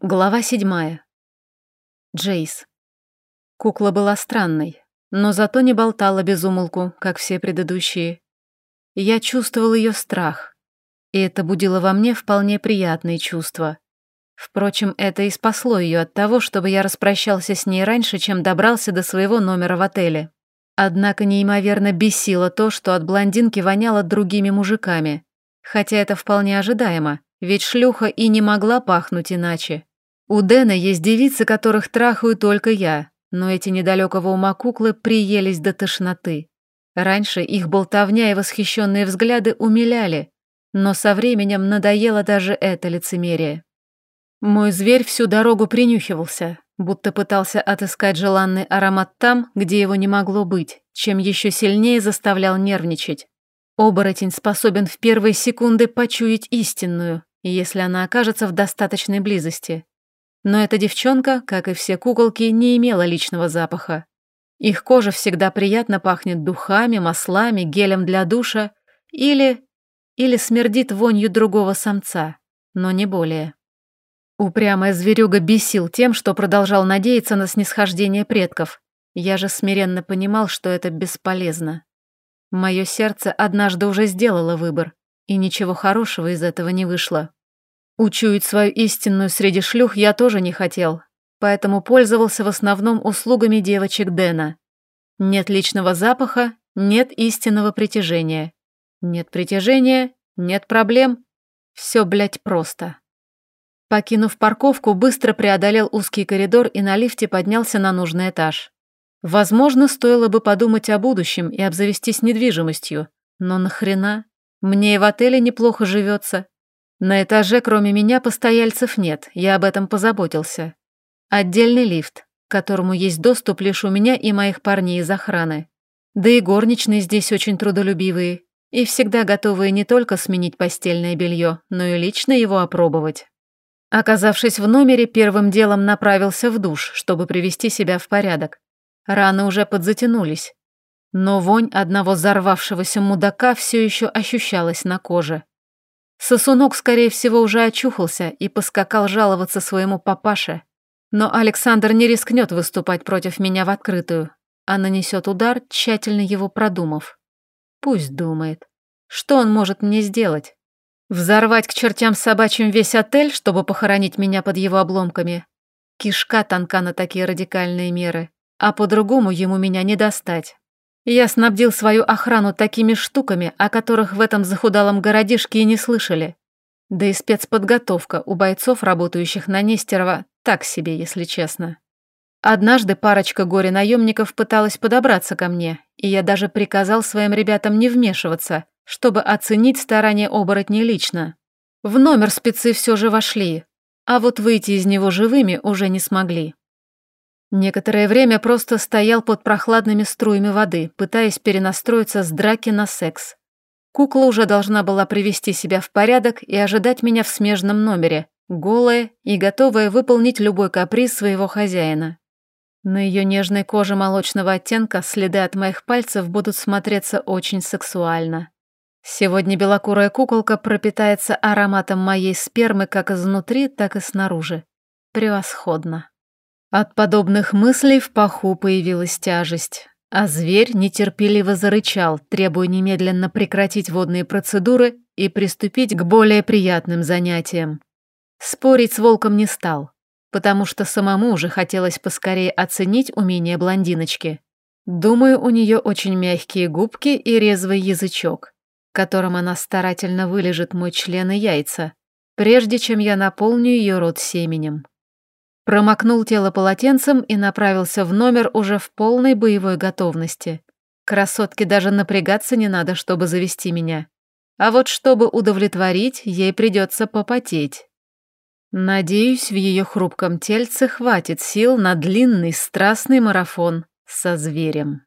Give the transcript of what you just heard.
Глава седьмая. Джейс. Кукла была странной, но зато не болтала без умолку, как все предыдущие. Я чувствовал ее страх, и это будило во мне вполне приятные чувства. Впрочем, это и спасло ее от того, чтобы я распрощался с ней раньше, чем добрался до своего номера в отеле. Однако неимоверно бесило то, что от блондинки воняло другими мужиками, хотя это вполне ожидаемо, ведь шлюха и не могла пахнуть иначе. У Дэна есть девицы, которых трахаю только я, но эти недалекого ума куклы приелись до тошноты. Раньше их болтовня и восхищенные взгляды умиляли, но со временем надоело даже это лицемерие. Мой зверь всю дорогу принюхивался, будто пытался отыскать желанный аромат там, где его не могло быть, чем еще сильнее заставлял нервничать. Оборотень способен в первые секунды почуять истинную, если она окажется в достаточной близости. Но эта девчонка, как и все куколки, не имела личного запаха. Их кожа всегда приятно пахнет духами, маслами, гелем для душа или... или смердит вонью другого самца, но не более. Упрямая зверюга бесил тем, что продолжал надеяться на снисхождение предков. Я же смиренно понимал, что это бесполезно. Мое сердце однажды уже сделало выбор, и ничего хорошего из этого не вышло. Учуять свою истинную среди шлюх я тоже не хотел, поэтому пользовался в основном услугами девочек Дэна. Нет личного запаха, нет истинного притяжения. Нет притяжения, нет проблем. Все, блядь, просто. Покинув парковку, быстро преодолел узкий коридор и на лифте поднялся на нужный этаж. Возможно, стоило бы подумать о будущем и обзавестись недвижимостью, но нахрена? Мне и в отеле неплохо живется, на этаже кроме меня постояльцев нет, я об этом позаботился. Отдельный лифт, к которому есть доступ лишь у меня и моих парней из охраны. Да и горничные здесь очень трудолюбивые и всегда готовые не только сменить постельное белье, но и лично его опробовать. Оказавшись в номере, первым делом направился в душ, чтобы привести себя в порядок. Раны уже подзатянулись, но вонь одного взорвавшегося мудака все еще ощущалась на коже. Сосунок, скорее всего, уже очухался и поскакал жаловаться своему папаше. Но Александр не рискнет выступать против меня в открытую, а нанесет удар, тщательно его продумав. Пусть думает. Что он может мне сделать? Взорвать к чертям собачьим весь отель, чтобы похоронить меня под его обломками? Кишка тонка на такие радикальные меры, а по-другому ему меня не достать. Я снабдил свою охрану такими штуками, о которых в этом захудалом городишке и не слышали. Да и спецподготовка у бойцов, работающих на Нестерова, так себе, если честно. Однажды парочка горе-наемников пыталась подобраться ко мне, и я даже приказал своим ребятам не вмешиваться, чтобы оценить старания оборотней лично. В номер спецы все же вошли, а вот выйти из него живыми уже не смогли. Некоторое время просто стоял под прохладными струями воды, пытаясь перенастроиться с драки на секс. Кукла уже должна была привести себя в порядок и ожидать меня в смежном номере, голая и готовая выполнить любой каприз своего хозяина. На ее нежной коже молочного оттенка следы от моих пальцев будут смотреться очень сексуально. Сегодня белокурая куколка пропитается ароматом моей спермы как изнутри, так и снаружи. Превосходно. От подобных мыслей в паху появилась тяжесть, а зверь нетерпеливо зарычал, требуя немедленно прекратить водные процедуры и приступить к более приятным занятиям. Спорить с волком не стал, потому что самому уже хотелось поскорее оценить умение блондиночки. Думаю, у нее очень мягкие губки и резвый язычок, которым она старательно вылежит мой член и яйца, прежде чем я наполню ее рот семенем. Промокнул тело полотенцем и направился в номер уже в полной боевой готовности. Красотке даже напрягаться не надо, чтобы завести меня. А вот чтобы удовлетворить, ей придется попотеть. Надеюсь, в ее хрупком тельце хватит сил на длинный страстный марафон со зверем.